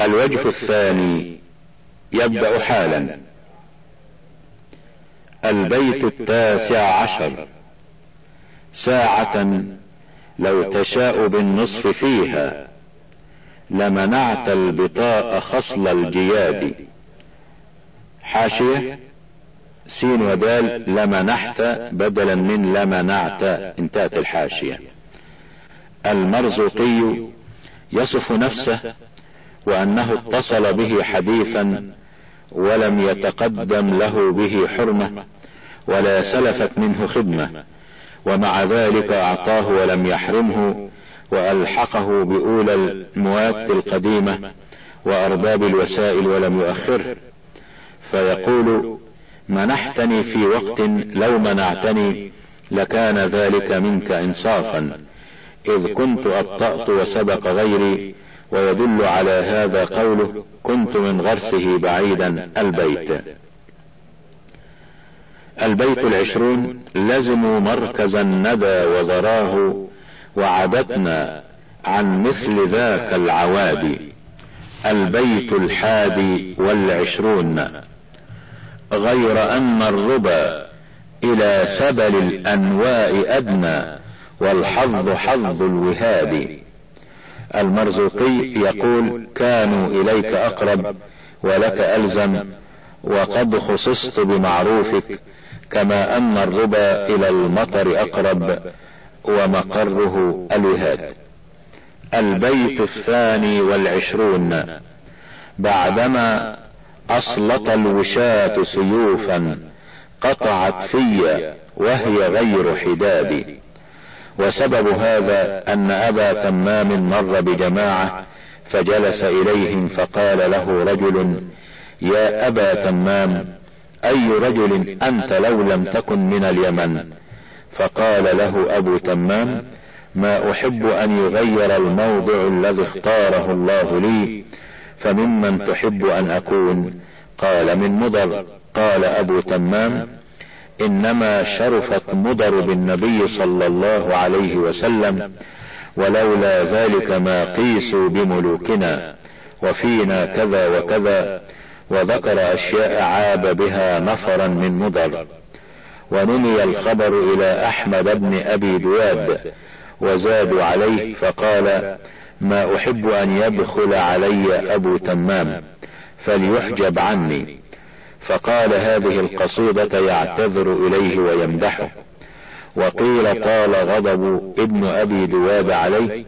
الوجه الثاني يبدأ حالا. البيت التاسع عشر. ساعة لو تشاء بالنصف فيها لمنعت البطاء خصل الجياد. حاشية. سين ودال. لمنحت بدلا من لمنعت. انتهت الحاشية. المرزوقي يصف نفسه وأنه اتصل به حديثا ولم يتقدم له به حرمة ولا سلفت منه خدمة ومع ذلك أعطاه ولم يحرمه وألحقه بأولى المواد القديمة وأرباب الوسائل ولم يؤخره. فيقول منحتني في وقت لو منعتني لكان ذلك منك انصافا إذ كنت أبطأت وسبق غيري ويدل على هذا قوله كنت من غرسه بعيدا البيت. البيت العشرون لزموا مركز الندى وذراه وعدتنا عن مثل ذاك العوادي البيت الحادي والعشرون غير أن الربا إلى سبل الأنواء أدنى والحظ حظ الوهاد المرزوقي يقول كانوا إليك أقرب ولك ألزم وقد خصصت بمعروفك كما أن الربا إلى المطر أقرب ومقره الوهاد. البيت الثاني والعشرون. بعدما أسلط الوشاة سيوفا قطعت في وهي غير حداد وسبب هذا أن أبا تمام مر بجماعة فجلس إليهم فقال له رجل يا أبا تمام أي رجل أنت لو لم تكن من اليمن؟ فقال له أبو تمام ما أحب أن يغير الموضع الذي اختاره الله لي فممن تحب أن أكون؟ قال من مضر. قال أبو تمام إنما شرفت مضر بالنبي صلى الله عليه وسلم ولولا ذلك ما قيسوا بملوكنا وفينا كذا وكذا وذكر أشياء عاب بها نفرا من مضر ونمي الخبر إلى أحمد بن أبي دواد وزادوا عليه فقال ما أحب أن يدخل علي أبو تمام فليحجب عني. فقال هذه القصيدة يعتذر إليه ويمدحه. وقيل طال غضب ابن أبي دواب عليه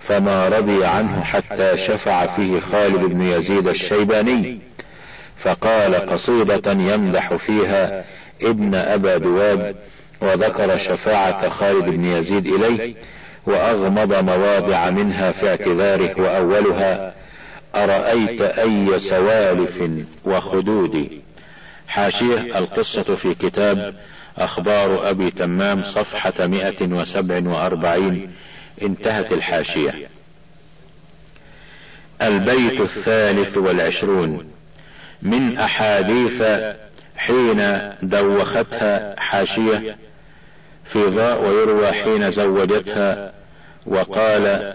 فما رضي عنه حتى شفع فيه خالد بن يزيد الشيباني. فقال قصيدة يمدح فيها ابن أبا دواب وذكر شفاعة خالد بن يزيد إليه وأغمض مواضع منها في اعتذاره وأولها أرأيت أي سوالف وخدود حاشية القصة في كتاب أخبار أبي تمام صفحة مئة وسبع وأربعين انتهت الحاشية. البيت الثالث والعشرون. من أحاديث حين دوختها حاشية في ضاء ويروى حين زوجتها وقال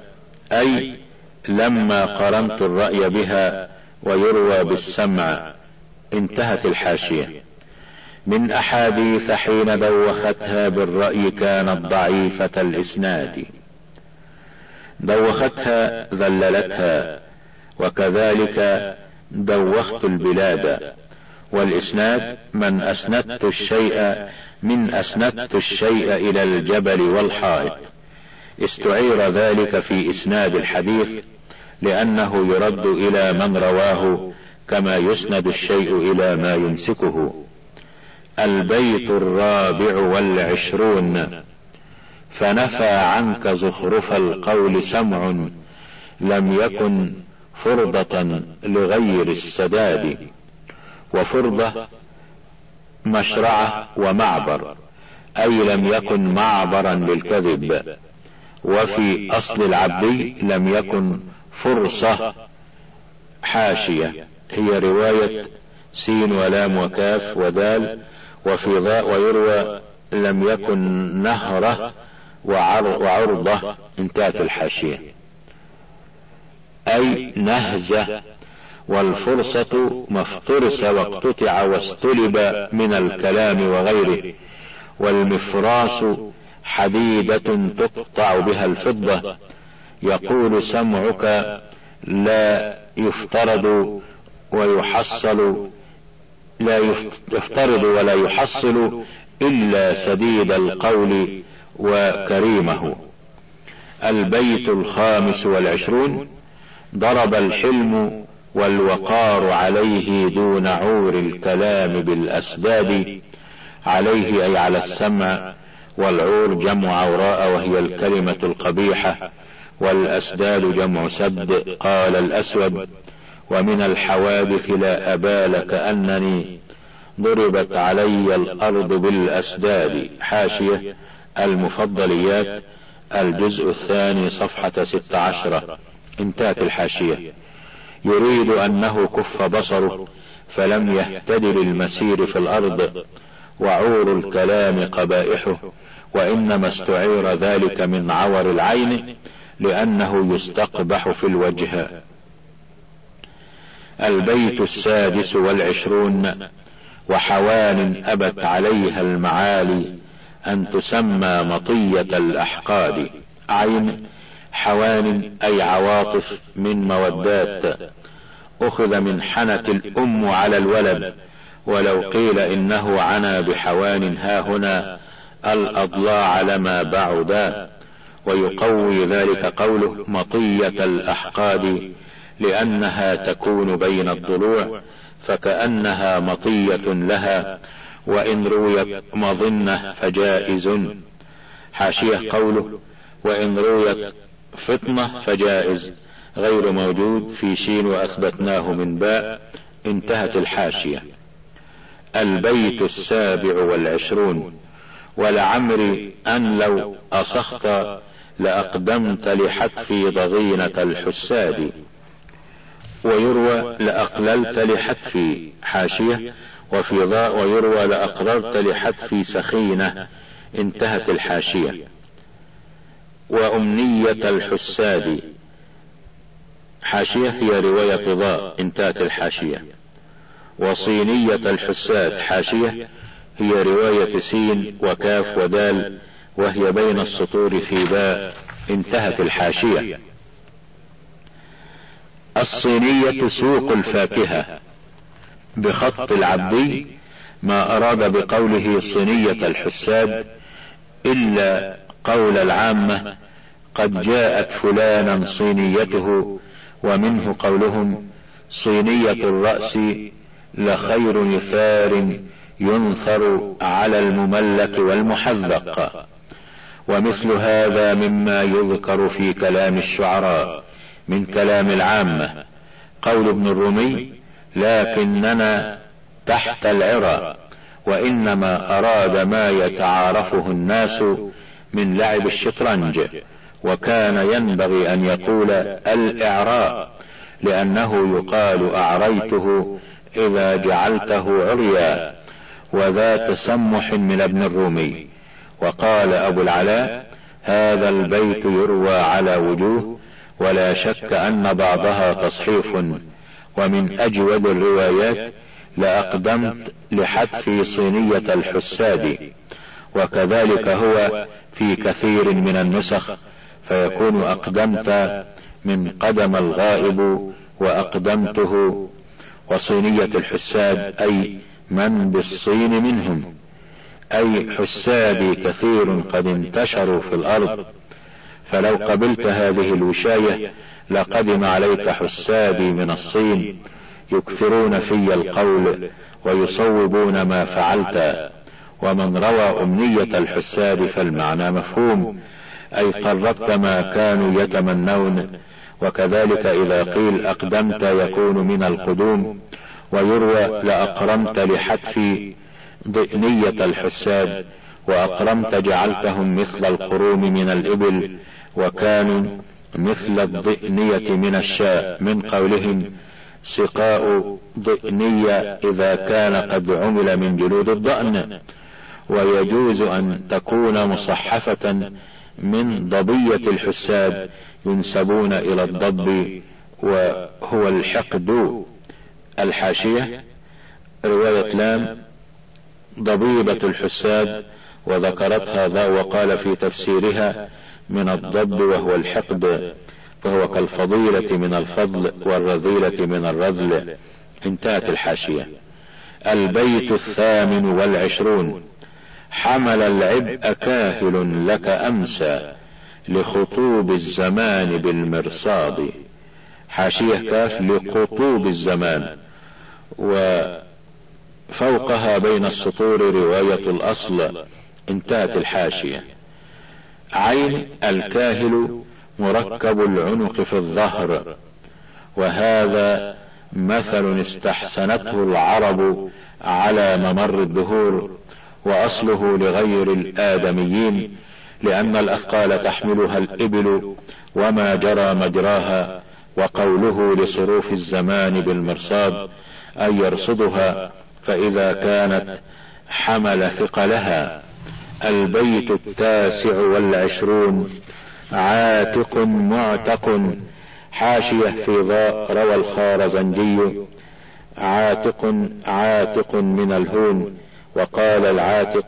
أي لما قرنت الرأي بها ويروى بالسمع. انتهت الحاشية. من أحاديث حين دوختها بالرأي كانت ضعيفة الإسناد. دوختها ذللتها وكذلك دوخت البلاد. والإسناد من أسندت الشيء من أسندت الشيء إلى الجبل والحائط. استعير ذلك في إسناد الحديث لأنه يرد إلى من رواه كما يسند الشيء إلى ما يمسكه. البيت الرابع والعشرون. فنفى عنك زخرف القول سمع لم يكن فرضة لغير السداد. وفرضة مشرعة ومعبر أي لم يكن معبرا للكذب. وفي أصل العبدي لم يكن فرصة حاشية. هي رواية سين ولام وكاف ودال وفي ضاء ويروى لم يكن نهرة وعرضة انتهت الحاشية. أي نهزة والفرصة ما افترس واقتطع واستلب من الكلام وغيره والمفراس حديدة تقطع بها الفضة. يقول سمعك لا يفترض ويحصل لا يفترض ولا يحصل إلا سديد القول وكريمه. البيت الخامس والعشرون ضرب الحلم والوقار عليه دون عور الكلام بالأسداد عليه أي على السمع والعور جمع عوراء وهي الكلمة القبيحة والأسداد جمع سد قال الأسود. ومن الحوادث لا أبال كأنني ضربت علي الأرض بالأسداد. حاشية المفضليات الجزء الثاني صفحة ست عشرة انتهت الحاشية. يريد أنه كف بصره فلم يهتد للمسير في الأرض. وعور الكلام قبائحه وإنما استعير ذلك من عور العين لأنه يستقبح في الوجه. البيت السادس والعشرون وحوان أبت عليها المعالي أن تسمى مطية الأحقاد. عين حوان أي عواطف من مودات. أخذ من حنة الأم على الولد. ولو قيل إنه عنا بحوان ها هنا الأضلاع لما بعدا. ويقوي ذلك قوله مطية الأحقاد. لأنها تكون بين الضلوع فكأنها مطية لها وإن رويت مظنة فجائز. حاشية قوله وإن رويت فطنة فجائز. غير موجود في شين وأثبتناه من باء انتهت الحاشية. البيت السابع والعشرون. ولعمري أن لو أصخت لأقدمت لحتف ضغينة الحساد. ويروى لأقللت لحتف حاشية وفي ضاء ويروى لأقررت لحتف سخينة انتهت الحاشية. وأمنية الحساد حاشية هي رواية ضاء انتهت الحاشية. وصينية الحساد حاشية هي رواية سين وكاف ودال وهي بين السطور في باء انتهت الحاشية. الصينية سوق الفاكهة. بخط العبدي ما أراد بقوله صينية الحساد إلا قول العامة قد جاءت فلانا صينيته ومنه قولهم صينية الرأس لخير يثار ينثر على المملك والمحذق. ومثل هذا مما يذكر في كلام الشعراء. من كلام العامة. قول ابن الرومي لكننا تحت العرى وإنما أراد ما يتعارفه الناس من لعب الشطرنج. وكان ينبغي أن يقول الإعراء لأنه يقال أعريته إذا جعلته عريا وذا تسمح من ابن الرومي. وقال أبو العلاء هذا البيت يروى على وجوه ولا شك أن بعضها تصحيف ومن أجود الروايات لأقدمت لحتف صينية الحساد. وكذلك هو في كثير من النسخ فيكون أقدمت من قدم الغائب وأقدمته. وصينية الحساد أي من بالصين منهم. أي حسادي كثير قد انتشروا في الأرض. فلو قبلت هذه الوشاية لقدم عليك حسادي من الصين. يكثرون في القول ويصوبون ما فعلت. ومن روى أمنية الحساد فالمعنى مفهوم. أي قربت ما كانوا يتمنون. وكذلك إذا قيل أقدمت يكون من القدوم. ويروى لأقرمت لحتف ضئنية الحساد وأقرمت جعلتهم مثل القروم من الإبل. وكانوا مثل الضئنية من الشاء من قولهم سقاء ضئنية إذا كان قد عمل من جلود الضأن. ويجوز أن تكون مصحفة من ضبية الحساد ينسبون إلى الضب وهو الحقد. الحاشية رواية لام ضبيبة الحساد وذكرتها ذا وقال في تفسيرها من الضب وهو الحقد فهو كالفضيلة من الفضل والرذيلة من الرذل. انتهت الحاشية. البيت الثامن والعشرون. حمل العبء كاهل لك أمسى لخطوب الزمان بالمرصاد. حاشية كاف لخطوب الزمان. وفوقها بين السطور رواية الأصل. انتهت الحاشية. عين الكاهل مركب العنق في الظهر. وهذا مثل استحسنته العرب على ممر الدهور وأصله لغير الآدميين لأن الأثقال تحملها الإبل وما جرى مجراها وقوله لصروف الزمان بالمرصاد أن يرصدها فإذا كانت حمل ثقلها. البيت التاسع والعشرون عاتق معتق حاشية في ضاء روى الخارزنجي عاتق عاتق من الهون وقال العاتق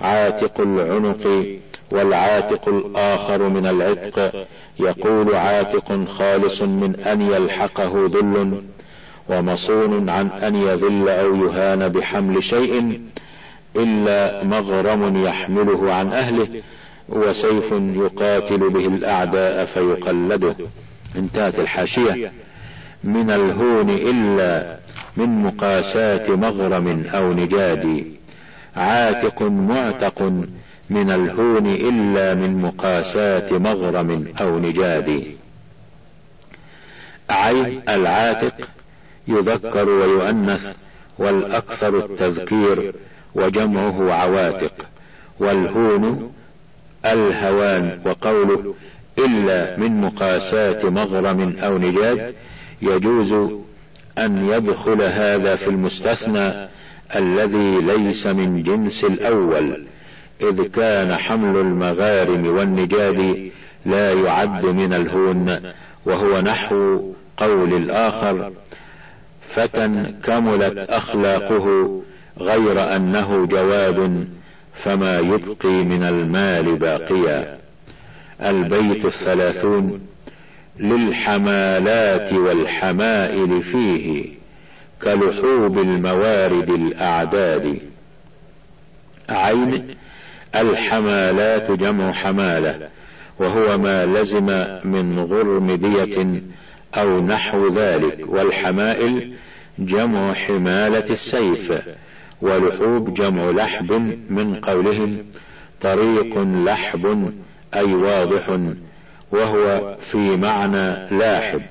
عاتق العنق والعاتق الآخر من العتق. يقول عاتق خالص من أن يلحقه ذل ومصون عن أن يذل أو يهان بحمل شيء. إلا مغرم يحمله عن أهله وسيف يقاتل به الأعداء فيقلده. انتهت الحاشية. من الهون إلا من مقاسات مغرم أو نجاد. عاتق معتق من الهون إلا من مقاسات مغرم أو نجاد. عين العاتق يذكر ويؤنث والأكثر التذكير وجمعه عواتق والهون الهوان وقوله إلا من مقاسات مغرم أو نجاد يجوز أن يدخل هذا في المستثنى الذي ليس من جنس الأول إذ كان حمل المغارم والنجاد لا يعد من الهون وهو نحو قول الآخر فتى كملت أخلاقه غير أنه جواد فما يبقي من المال باقيا. البيت الثلاثون للحمالات والحمائل فيه كلحوب الموارد الأعداد. عين الحمالات جمع حمالة وهو ما لزم من غرم دية أو نحو ذلك والحمائل جمع حمالة السيف. ولحوب جمع لحب من قولهم طريق لحب أي واضح وهو في معنى لاحب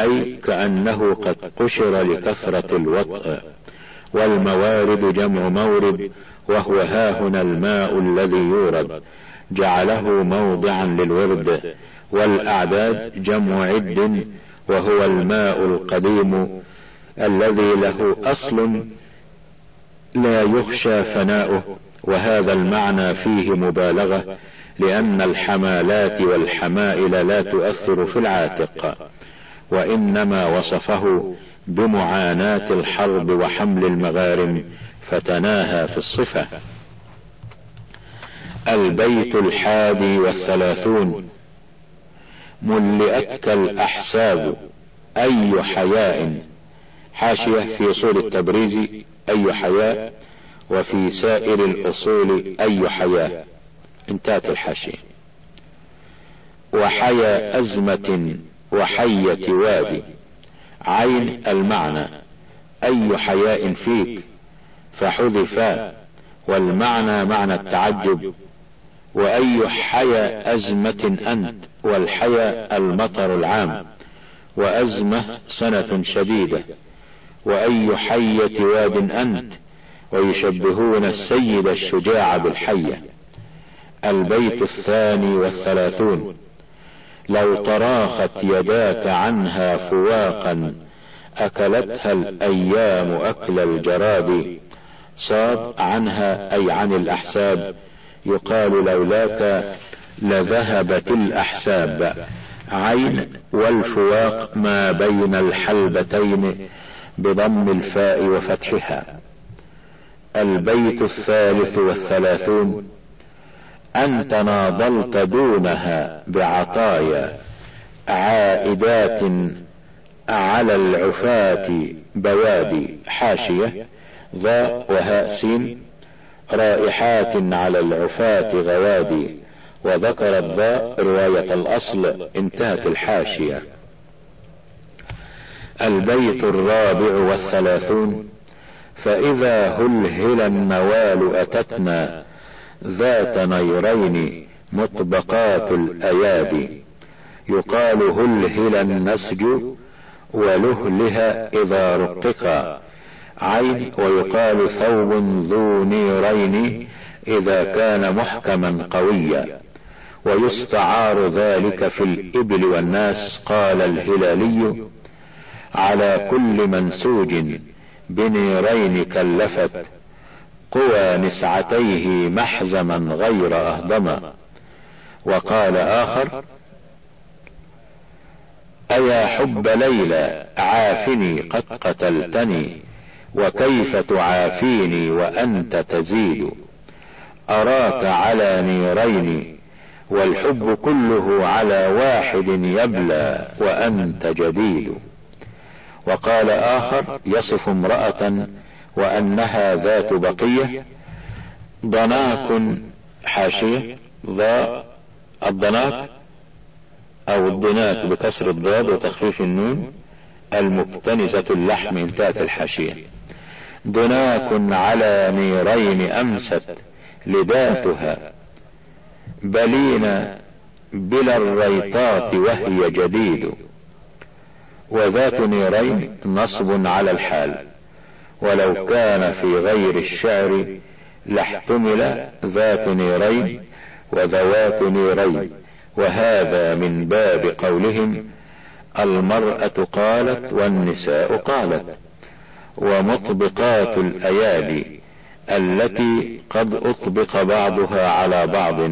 أي كأنه قد قشر لكثرة الوطء. والموارد جمع مورد وهو هاهنا الماء الذي يورد جعله موضعا للورد. والأعداد جمع عد وهو الماء القديم الذي له أصل لا يخشى فناؤه وهذا المعنى فيه مبالغة لأن الحمالات والحمائل لا تؤثر في العاتق وإنما وصفه بمعاناة الحرب وحمل المغارم فتناهى في الصفة. البيت الحادي والثلاثون ملئتك الأحساب أي حياء؟ حاشية في أصول التبريز. أي حياء وفي سائر الأصول أي حياء انتهت الحاشية. وحيا أزمة وحية وادي. عين المعنى. أي حياء فيك؟ فحذفا والمعنى معنى التعجب. وأي حيا أزمة أنت؟ والحيا المطر العام. وأزمة سنة شديدة. وأي حية واد أنت؟ ويشبهون السيد الشجاع بالحية. البيت الثاني والثلاثون. لو تراخت يداك عنها فواقا أكلتها الأيام أكل الجراد. صاد عنها أي عن الأحساب. يقال لولاك لذهبت الأحساب. عين والفواق ما بين الحلبتين. بضم الفاء وفتحها. البيت الثالث والثلاثون. أنت ناضلت دونها بعطايا. عائدات على العفاة بوادي حاشية. ضاء وهاء سين. رائحات على العفاة غوادي. وذكر الضاء رواية الأصل انتهت الحاشية. البيت الرابع والثلاثون فإذا هلهل النوال أتتنا ذات نيرين مطبقات الأيادي. يقال هلهل النسج ولهلها إذا رققا عين ويقال ثوب ذو نيرين إذا كان محكما قويا. ويستعار ذلك في الإبل والناس قال الهلالي. على كل منسوج بنيرين كلفت قوى نسعتيه محزما غير أهدما وقال آخر أيا حب ليلى عافني قد قتلتني وكيف تعافيني وأنت تزيد؟ أراك على نيرين والحب كله على واحد يبلى وأنت جديد. وقال آخر يصف امرأة وأنها ذات بقية ضناك حاشية ضاء الضناك أو الضناك بكسر الضاد وتخفيف النون المكتنزة اللحم انتهت الحاشية. ضناك على نيرين أمست لذاتها بلين بلا الريطات وهي جديد. وذات نيرين نصب على الحال. ولو كان في غير الشعر لاحتمل ذات نيرين وذوات نيرين. وهذا من باب قولهم المرأة قالت والنساء قالت. ومطبقات الأيادي التي قد أطبق بعضها على بعض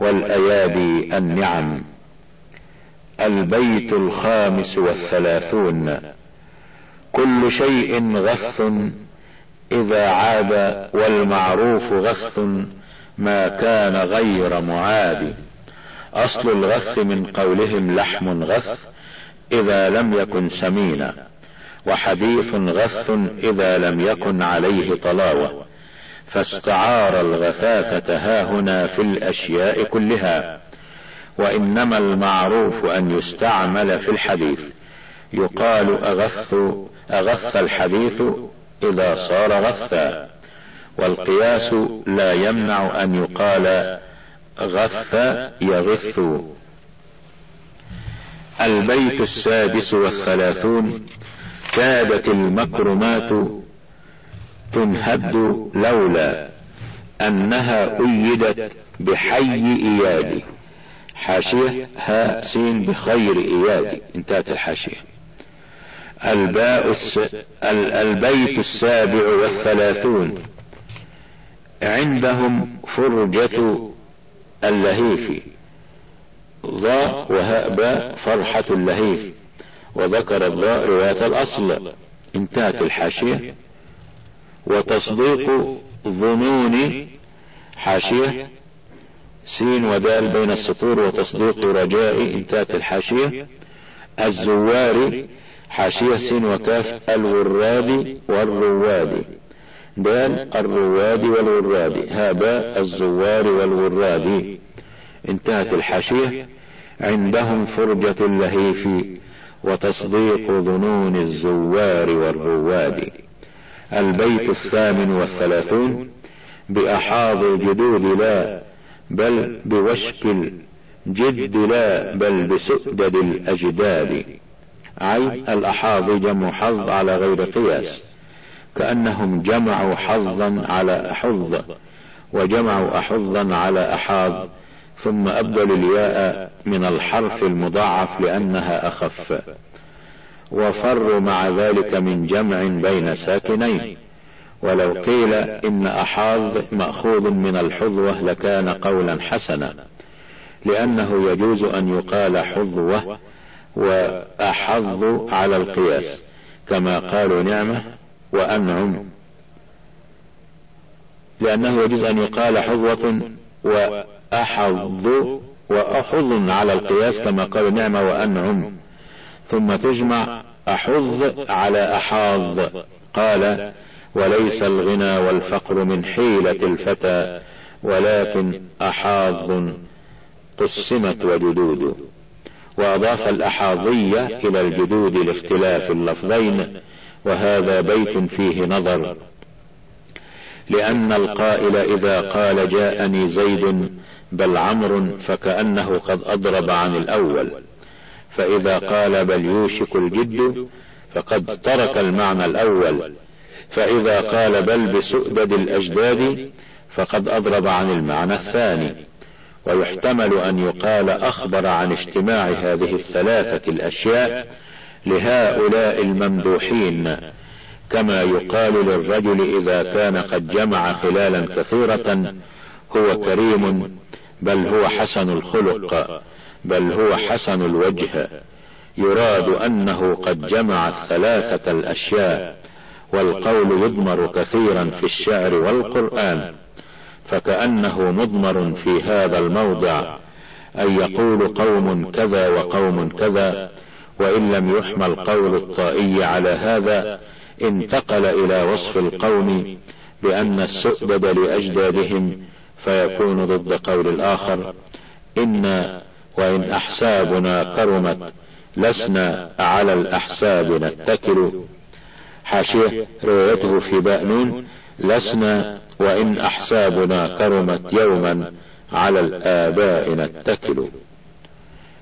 والأيادي النعم. البيت الخامس والثلاثون. كل شيء غث إذا عاد والمعروف غث ما كان غير معاد. أصل الغث من قولهم لحم غث إذا لم يكن سمينا. وحديث غث إذا لم يكن عليه طلاوة. فاستعار الغثاثة هاهنا في الأشياء كلها. وإنما المعروف أن يستعمل في الحديث. يقال اغث أغث الحديث إذا صار غثا. والقياس لا يمنع أن يقال غث يغث. البيت السادس والثلاثون. كادت المكرمات تنهد لولا أنها أيدت بحي إيادي. حاشية ها سين بخير ايادي انتهت الحاشية. الباء الس... البيت السابع والثلاثون. عندهم فرجة اللهيف. ضاء وهاء باء فرحة اللهيف. وذكر الضاء رواية الأصل. انتهت الحاشية. وتصديق ظنون حاشية. سين ودال بين السطور وتصديق رجاء انتهت الحاشية. الزوار حاشية سين وكاف الوراد والرواد. دال الرواد والوراد هاباء الزوار والوراد انتهت الحاشية. عندهم فرجة اللهيف وتصديق ظنون الزوار والرواد. البيت الثامن والثلاثون. بأحاض الجدود لا بل بوشك الجد لا بل بسؤدد الأجداد. عين الأحاض جمع حظ على غير قياس كأنهم جمعوا حظا على أحظ وجمعوا أحظا على أحاض ثم أبدل الياء من الحرف المضاعف لأنها أخف. وفروا مع ذلك من جمع بين ساكنين. ولو قيل إن أحاض مأخوذ من الحظوة لكان قولا حسنا لأنه يجوز أن يقال حظوة وأحظ على القياس كما قالوا نعمة وأنعم. لأنه يجوز أن يقال حظوة وأحظ وأحظ على القياس كما قالوا نعمة وأنعم. ثم تجمع أحظ على أحاظ قال وليس الغنى والفقر من حيلة الفتى ولكن أحاظ قسمت وجدود. وأضاف الأحاظية إلى الجدود لاختلاف اللفظين وهذا بيت فيه نظر. لأن القائل إذا قال جاءني زيد بل عمر فكأنه قد أضرب عن الأول. فإذا قال بل يوشك الجد فقد ترك المعنى الأول. فإذا قال بل بسؤدد الأجداد فقد أضرب عن المعنى الثاني. ويحتمل أن يقال أخبر عن اجتماع هذه الثلاثة الأشياء لهؤلاء الممدوحين كما يقال للرجل إذا كان قد جمع خلالا كثيرة هو كريم بل هو حسن الخلق بل هو حسن الوجه. يراد أنه قد جمع الثلاثة الأشياء. والقول يضمر كثيرا في الشعر والقرآن فكأنه مضمر في هذا الموضع أن يقول قوم كذا وقوم كذا وإن لم يحمل قول الطائي على هذا انتقل إلى وصف القوم بأن السؤدد لأجدادهم فيكون ضد قول الآخر إن وإن أحسابنا كرمت لسنا على الأحساب نتكل. حاشية روايته في بأنون لسنا وإن أحسابنا كرمت يوما على الآباء نتكل.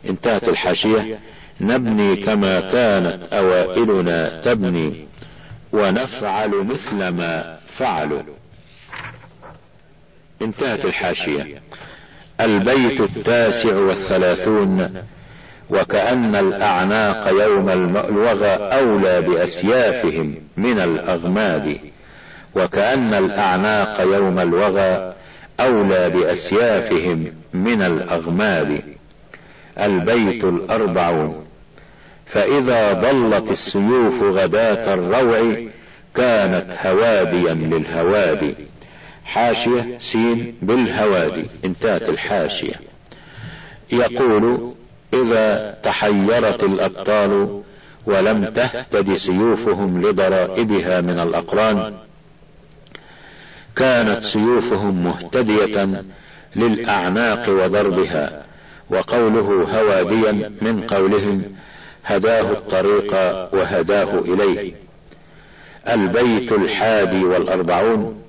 انتهت الحاشية. نبني كما كانت أوائلنا تبني ونفعل مثل ما فعلوا. انتهت الحاشية. البيت التاسع والثلاثون. وكأن الأعناق يوم الوغى أولى بأسيافهم من الأغماد. وكأن الأعناق يوم الوغى أولى بأسيافهم من الأغماد. البيت الأربعون فإذا ضلت السيوف غداة الروع كانت هواديا للهوادي حاشية سين بالهوادي انتهت الحاشية. يقول إذا تحيرت الأبطال ولم تهتد سيوفهم لضرائبها من الأقران. كانت سيوفهم مهتدية للأعناق وضربها وقوله هواديا من قولهم هداه الطريق وهداه إليه. البيت الحادي والأربعون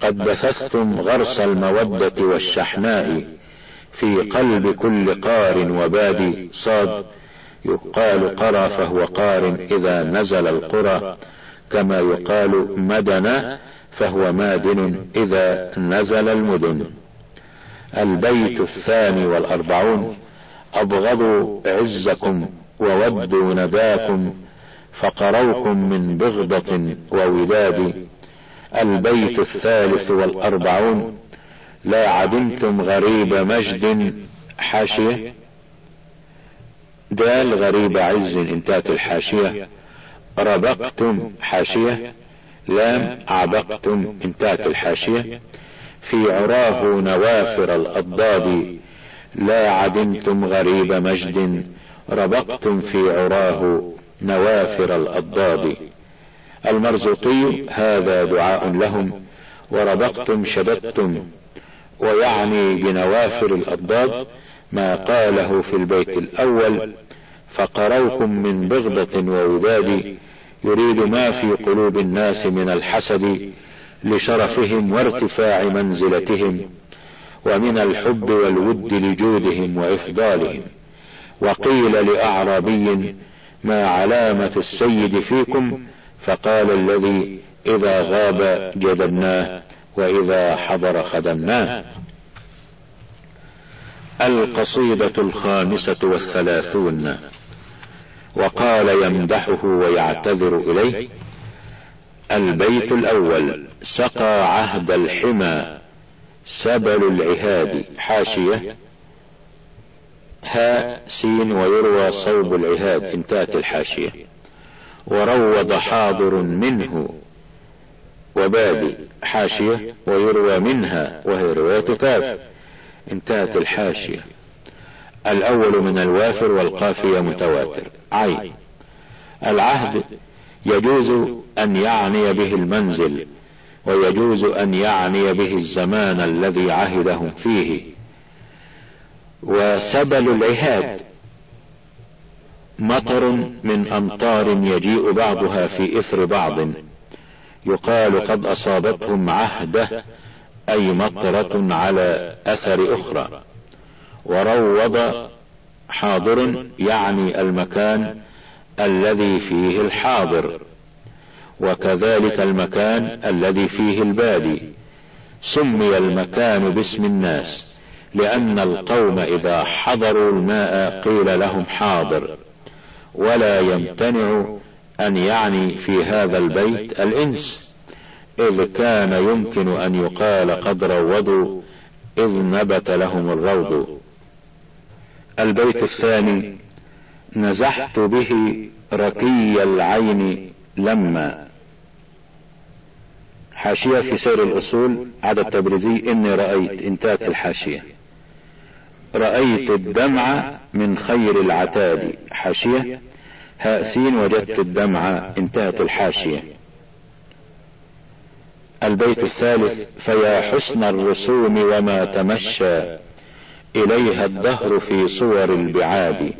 قد بثثتم غرس المودة والشحناء في قلب كل قار وبادي صاد. يقال قرى فهو قار إذا نزل القرى. كما يقال مدن فهو مادن إذا نزل المدن. البيت الثاني والأربعون. أبغضوا عزكم وودوا نداكم فقروكم من بغضة ووداد. البيت الثالث والأربعون. لا عدمتم غريب مجد. حاشية. دال غريب عز انتهت الحاشية. ربقتم حاشية. لام عبقتم انتهت الحاشية. في عراه نوافر الأضداد. لا عدمتم غريب مجد. ربقتم في عراه نوافر الأضداد. المرزوقي هذا دعاء لهم. وربقتم شددتم ويعني بنوافر الأضداد ما قاله في البيت الأول فقروكم من بغضة ووداد يريد ما في قلوب الناس من الحسد لشرفهم وارتفاع منزلتهم ومن الحب والود لجودهم وإفضالهم. وقيل لأعرابي ما علامة السيد فيكم؟ فقال الذي إذا غاب جذبناه وإذا حضر خدمناه. القصيدة الخامسة والثلاثون. وقال يمدحه ويعتذر إليه البيت الأول سقى عهد الحمى سبل العهاد حاشية. ها سين ويروى صوب العهاد انتهت الحاشية. وروض حاضر منه وبادي حاشية ويروى منها وهي رواية كاف. انتهت الحاشية. الأول من الوافر والقافية متواتر. عين. العهد يجوز أن يعني به المنزل ويجوز أن يعني به الزمان الذي عهدهم فيه. وسبل العهاد مطر من أمطار يجيء بعضها في إثر بعض. يقال قد أصابتهم عهدة أي مطرة على أثر أخرى. وروض حاضر يعني المكان الذي فيه الحاضر. وكذلك المكان الذي فيه البادي. سمي المكان باسم الناس لأن القوم إذا حضروا الماء قيل لهم حاضر. ولا يمتنع أن يعني في هذا البيت الإنس إذ كان يمكن أن يقال قد روضوا إذ نبت لهم الروض. البيت الثاني نزحت به ركي العين لما. حاشية في سير الأصول عدد تبريزي إني رأيت انتهت الحاشية. رأيت الدمع من خير العتاد. حاشية هاء سين وجدت الدمع انتهت الحاشية. البيت الثالث فيا حسن الرسوم وما تمشى إليها الدهر في صور البعاد.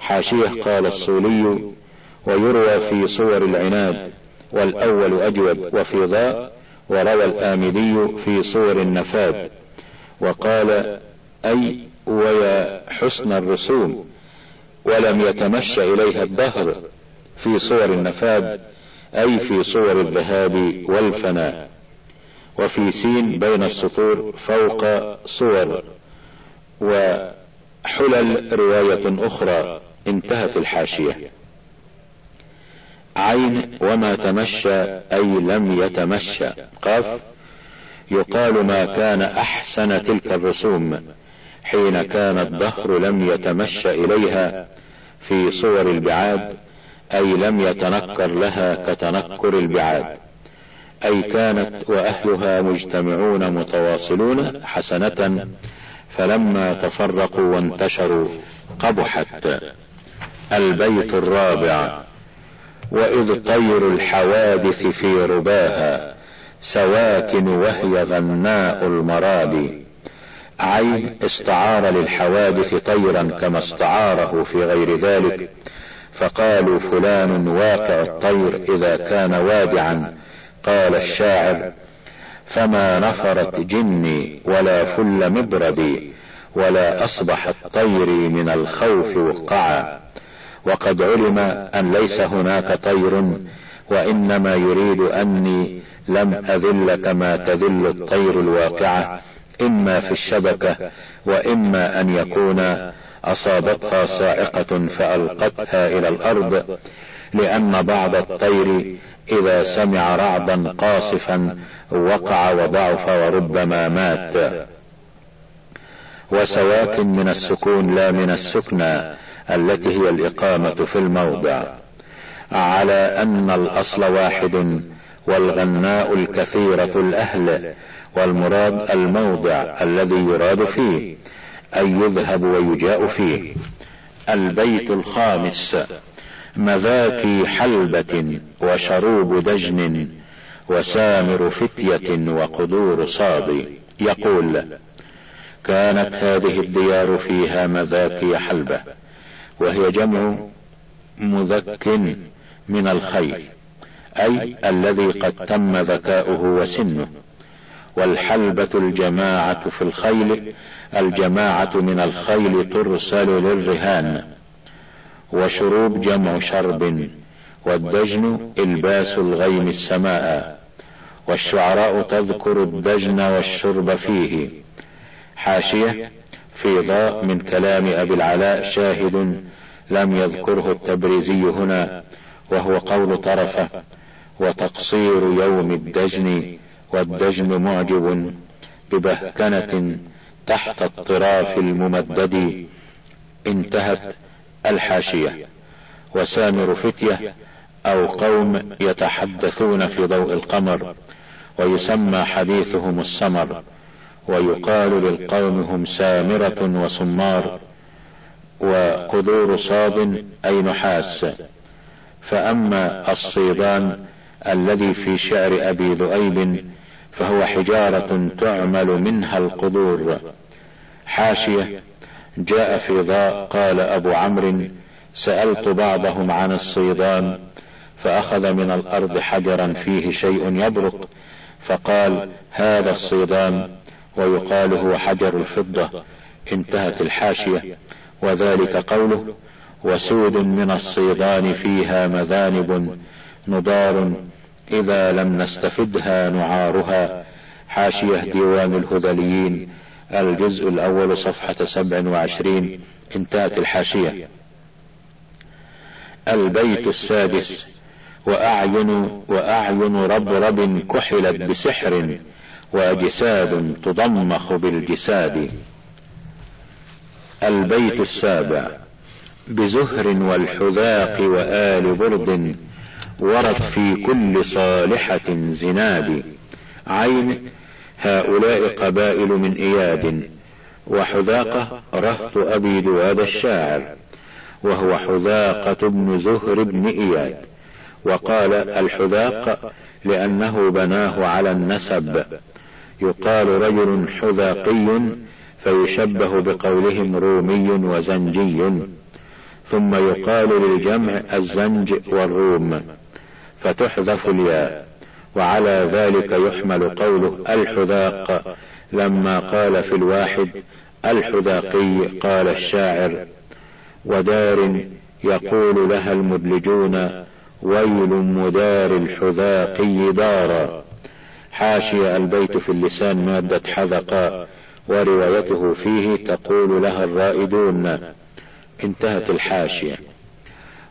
حاشية قال الصولي ويروى في صور العناد والأول أجود وفي ضاء وروى الآمدي في صور النفاد. وقال أي ويا حسن الرسوم. ولم يتمشى إليها الدهر في صور النفاد أي في صور الذهاب والفناء. وفي سين بين السطور فوق صور. وحلل رواية أخرى انتهت الحاشية. عين وما تمشى أي لم يتمشى. قاف يقال ما كان أحسن تلك الرسوم. حين كان الدهر لم يتمشى إليها في صور البعاد أي لم يتنكر لها كتنكر البعاد. أي كانت وأهلها مجتمعون متواصلون حسنة فلما تفرقوا وانتشروا قبحت. البيت الرابع. وإذ طير الحوادث في رباها سواكن وهي غناء المراد. عين استعار للحوادث طيرا كما استعاره في غير ذلك. فقالوا فلان واقع الطير إذا كان وادعا. قال الشاعر فما نفرت جني ولا فل مبردي ولا اصبحت طيري من الخوف وقعا. وقد علم أن ليس هناك طير وإنما يريد أني لم أذل كما تذل الطير الواقعة. إما في الشبكة وإما أن يكون أصابتها صاعقة فألقتها إلى الأرض لأن بعض الطير إذا سمع رعدا قاصفا وقع وضعف وربما مات. وسواك من السكون لا من السكنى التي هي الإقامة في الموضع. على أن الأصل واحد والغناء الكثيرة الأهل والمراد الموضع الذي يراد فيه أي يذهب ويجاء فيه. البيت الخامس مذاكي حلبة وشروب دجن وسامر فتية وقدور صاد. يقول كانت هذه الديار فيها مذاكي حلبة وهي جمع مذك من الخيل أي الذي قد تم ذكاؤه وسنه. والحلبة الجماعة في الخيل الجماعة من الخيل ترسل للرهان. وشروب جمع شرب والدجن إلباس الغيم السماء. والشعراء تذكر الدجن والشرب فيه. حاشية في ضاء من كلام أبي العلاء شاهد لم يذكره التبريزي هنا وهو قول طرفة. وتقصير يوم الدجن والدجن معجب ببهكنة تحت الطراف الممدد انتهت الحاشية. وسامر فتية أو قوم يتحدثون في ضوء القمر ويسمى حديثهم السمر ويقال للقوم هم سامرة وسمار وقدور صاد أي نحاس. فأما الصيدان الذي في شعر أبي ذؤيب فهو حجارة تعمل منها القدور حاشية جاء في ضاء قال أبو عمرو سألت بعضهم عن الصيدان فأخذ من الأرض حجرا فيه شيء يبرق فقال هذا الصيدان ويقال هو حجر الفضة. انتهت الحاشية وذلك قوله وسود من الصيدان فيها مذانب نضار إذا لم نستفدها نعارها. حاشية ديوان الهذليين. الجزء الأول صفحة سبع وعشرين. انتهت الحاشية. البيت السادس. وأعين وأعين ربرب كحلت بسحر. واجساد تضمخ بالجساد. البيت السابع. بزهر والحذاق وآل برد. ورد في كل صالحة زناد. عين هؤلاء قبائل من إياد. وحذاقة رهط أبي دواد الشاعر. وهو حذاقة بن زهر بن إياد. وقال الحذاق لأنه بناه على النسب. يقال رجل حذاقي فيشبه بقولهم رومي وزنجي. ثم يقال للجمع الزنج والروم. فتحذف الياء. وعلى ذلك يحمل قوله الحذاق. لما قال في الواحد الحذاقي قال الشاعر ودار يقول لها المدلجون ويل مدار الحذاقي دارا حاشية البيت في اللسان مادة حذق وروايته فيه تقول لها الرائدون. انتهت الحاشية.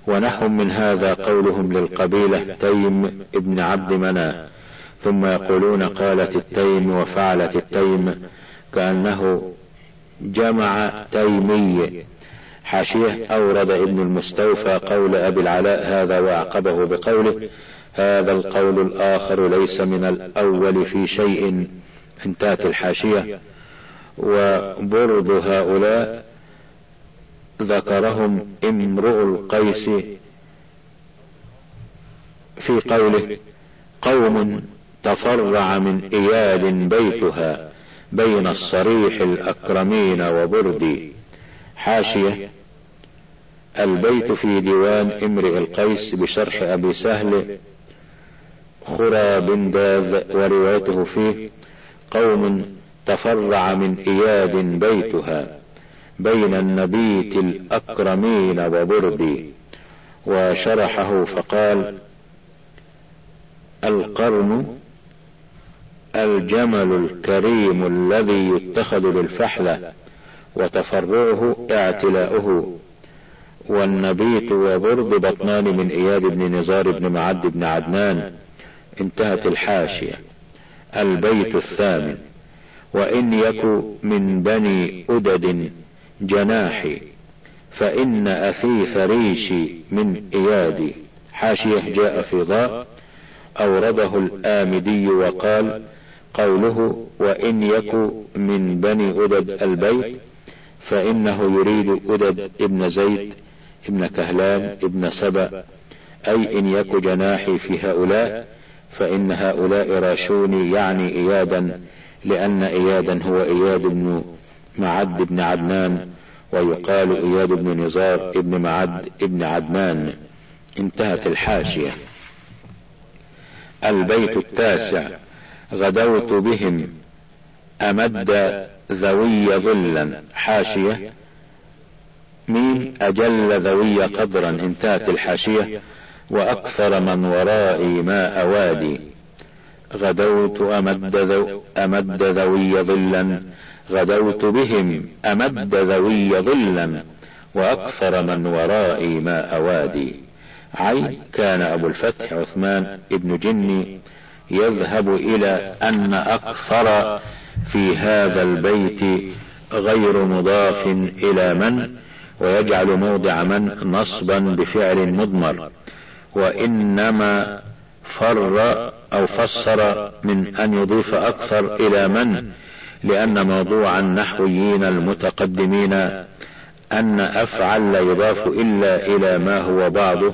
ونحو من هذا قولهم للقبيلة تيم ابن عبد مناة ثم يقولون قالت التيم وفعلت التيم كأنه جمع تيمي. حاشية أورد ابن المستوفى قول أبي العلاء هذا وأعقبه بقوله هذا القول الآخر ليس من الأول في شيء. انتهت الحاشية. وبرد هؤلاء ذكرهم امرؤ القيس في قوله قوم تفرع من اياد بيتها بين الصريح الأكرمين وبردي حاشية البيت في ديوان امرئ القيس بشرح أبي سهل خرى بن داذ وروايته فيه قوم تفرع من إياد بيتها بين النبيت الأكرمين وبردي وشرحه فقال القرن الجمل الكريم الذي يتخذ للفحلة وتفرعه اعتلاؤه والنبيت وبرد بطنان من إياد بن نزار بن معد بن عدنان انتهت الحاشية. البيت الثامن وإن يك من بني أدد جناحي فإن اثيث ريشي من إيادي. حاشية جاء في ضاء أورده الآمدي وقال قوله وإن يك من بني أدد البيت فإنه يريد أدد ابن زيد ابن كهلان ابن سبأ. أي إن يك جناحي في هؤلاء فإن هؤلاء راشوني يعني ايادا لأن ايادا هو إياد بن معد بن عدنان ويقال إياد بن نزار ابن معد ابن عدنان. انتهت الحاشية. البيت التاسع. غدوت بهم. أمد ذوي ظلا. حاشية. مين أجل ذوي قدرا؟ انتهت الحاشية. وأكثر من ورائي ما أوادي. غدوت ذو أمد ذوي ظلا. غدوت بهم أمد ذوي ظلا وأكثر من ورائي ما أوادي. عين كان أبو الفتح عثمان ابن جني يذهب إلى أن أكثر في هذا البيت غير مضاف إلى من ويجعل موضع من نصبا بفعل مضمر وإنما فر أو فسر من أن يضيف أكثر إلى من لأن موضوع النحويين المتقدمين أن أفعل لا يضاف إلا إلى ما هو بعضه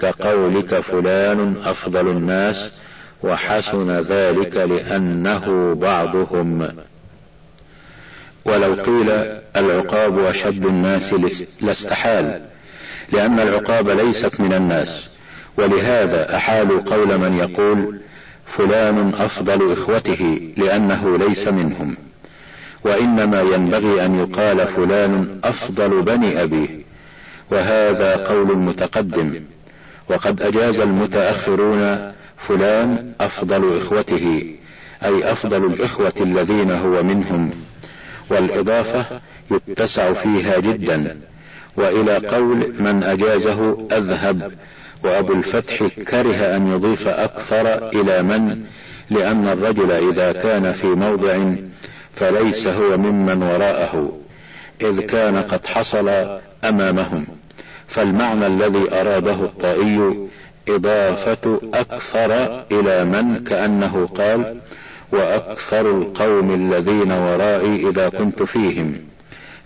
كقولك فلان أفضل الناس وحسن ذلك لأنه بعضهم. ولو قيل العقاب أشد الناس لاستحال لأن العقاب ليست من الناس. ولهذا أحالوا قول من يقول فلان أفضل إخوته لأنه ليس منهم. وإنما ينبغي أن يقال فلان أفضل بني أبيه. وهذا قول متقدم. وقد أجاز المتأخرون فلان أفضل إخوته أي أفضل الإخوة الذين هو منهم. والإضافة يتسع فيها جدا. وإلى قول من أجازه أذهب وأبو الفتح كره أن يضيف أكثر إلى من؟ لأن الرجل إذا كان في موضع فليس هو ممن وراءه إذ كان قد حصل أمامهم. فالمعنى الذي أراده الطائي إضافة أكثر إلى من؟ كأنه قال وأكثر القوم الذين ورائي إذا كنت فيهم.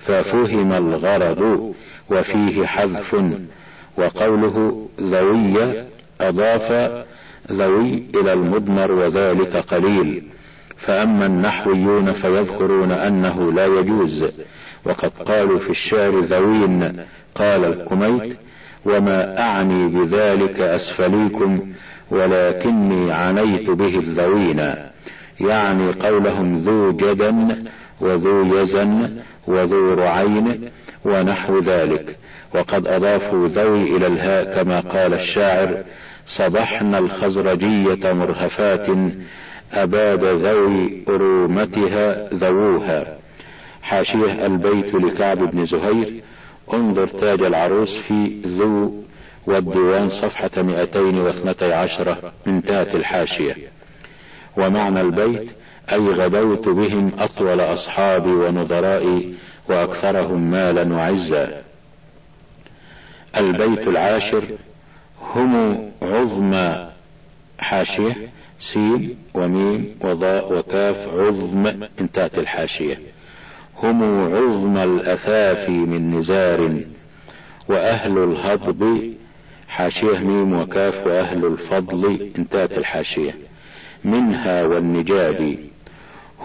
ففهم الغرض وفيه حذف وقوله ذوي أضاف ذوي إلى المضمر وذلك قليل. فأما النحويون فيذكرون أنه لا يجوز. وقد قالوا في الشعر ذوين قال الكميت وما أعني بذلك أسفليكم ولكني عنيت به الذوين. يعني قولهم ذو جدا وذو يزن وذو رعين ونحو ذلك. وقد أضافوا ذوي إلى الهاء كما قال الشاعر صبحنا الخزرجية مرهفات أباد ذوي أرومتها ذووها. حاشيه البيت لكعب بن زهير انظر تاج العروس في ذو والديوان صفحة 212 انتهت الحاشية. ومعنى البيت أي غدوت بهم أطول أصحابي ونظرائي وأكثرهم مالا وعزا. البيت العاشر هم عظم حاشية سين وميم وضاء وكاف عظم انتهت الحاشية. هم عظم الأثافي من نزار وأهل الهضب حاشية ميم وكاف وأهل الفضل انتهت الحاشية. منها والنجاد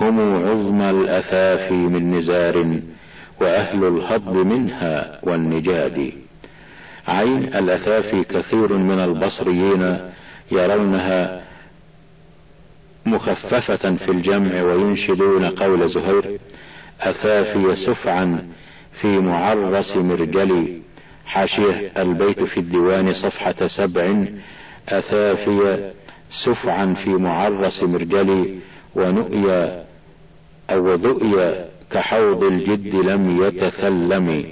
هم عظم الأثافي من نزار وأهل الهضب منها والنجاد. عين الأثافي كثير من البصريين يرونها مخففة في الجمع وينشدون قول زهير أثافي سفعا في معرس مرجلي حاشية البيت في الديوان صفحة سبع أثافي سفعا في معرس مرجلي ونؤيا أو ذؤيا كحوض الجد لم يتثلم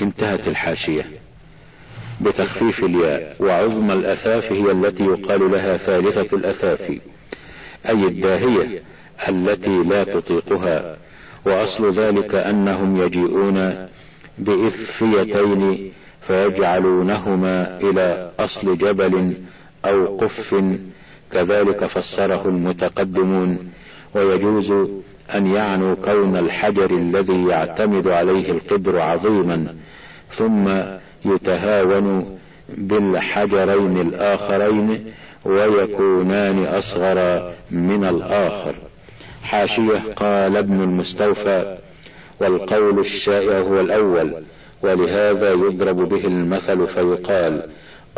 انتهت الحاشية. بتخفيف الياء وعظم الأثاف هي التي يقال لها ثالثة الأثاف أي الداهية التي لا تطيقها. وأصل ذلك أنهم يجيئون بإثفيتين فيجعلونهما إلى أصل جبل أو قف كذلك فسره المتقدمون. ويجوز أن يعنوا كون الحجر الذي يعتمد عليه القدر عظيما ثم يتهاون بالحجرين الآخرين ويكونان أصغر من الآخر. حاشية قال ابن المستوفى والقول الشائع هو الأول ولهذا يضرب به المثل فيقال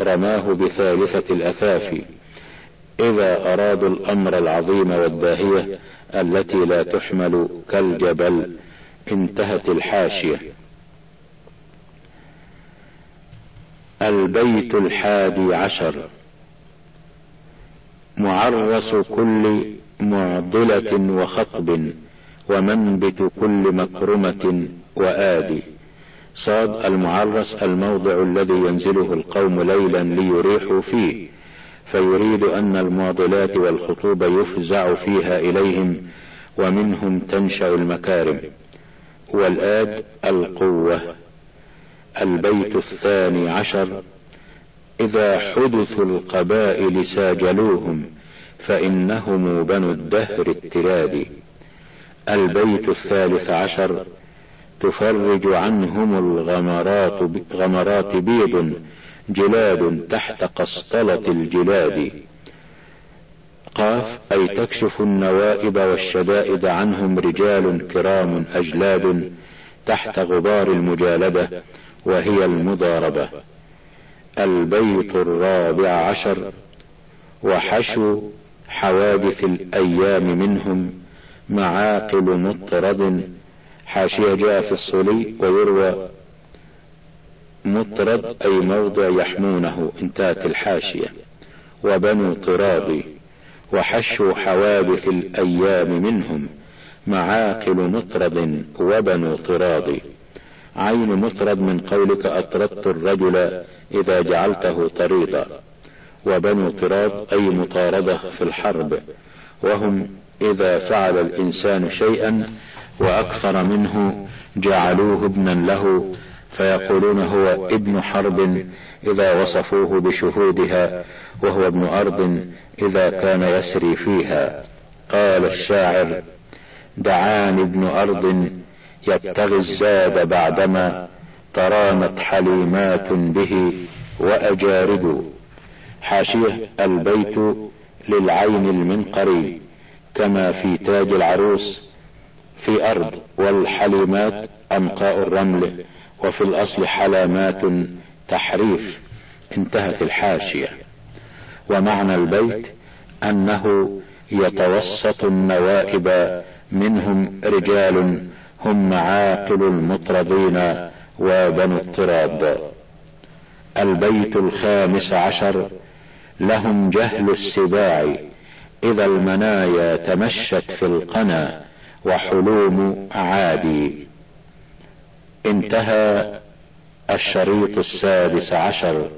رماه بثالثة الأثافي إذا أرادوا الأمر العظيم والداهية التي لا تحمل كالجبل انتهت الحاشية. البيت الحادي عشر. معرس كل معضلة وخطب ومنبت كل مكرمة وآدي صاد المعرس الموضع الذي ينزله القوم ليلا ليريحوا فيه فيريد أن المعضلات والخطوب يفزع فيها إليهم ومنهم تنشأ المكارم. والآد القوة. البيت الثاني عشر. إذا حدثوا القبائل ساجلوهم فإنهم بنو الدهر التراد البيت الثالث عشر تفرج عنهم الغمرات غمرات بيض جلاد تحت قسطلة الجلاد. قاف أي تكشف النوائب والشدائد عنهم رجال كرام أجلاد تحت غبار المجالدة. وهي المضاربة. البيت الرابع عشر. وحشو حوادث الأيام منهم معاقل مطرد. حاشية جاء في الصلي ويروى مطرد أي موضع يحمونه انتهت الحاشية. وبنو طراد وحشو حوادث الأيام منهم معاقل مطرد وبنو طراد عين مطرد من قولك أطردت الرجل إذا جعلته طريدا. وبنو طراد أي مطاردة في الحرب. وهم إذا فعل الإنسان شيئا وأكثر منه جعلوه ابنا له فيقولون هو ابن حرب إذا وصفوه بشهودها وهو ابن أرض إذا كان يسري فيها. قال الشاعر دعاني ابن أرض يبتغي الزاد بعدما ترامت حليمات به وأجارد. حاشية البيت للعين المنقري كما في تاج العروس في أرض والحليمات أنقاء الرمل وفي الأصل حلامات تحريف. انتهت الحاشية. ومعنى البيت أنه يتوسط النوائب منهم رجال هم معاقل المطربين وبنو الطراد البيت الخامس عشر لهم جهل السباع إذا المنايا تمشت في القنا وحلوم عادي انتهى الشريط السادس عشر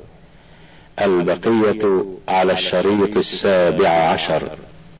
البقية على الشريط السابع عشر.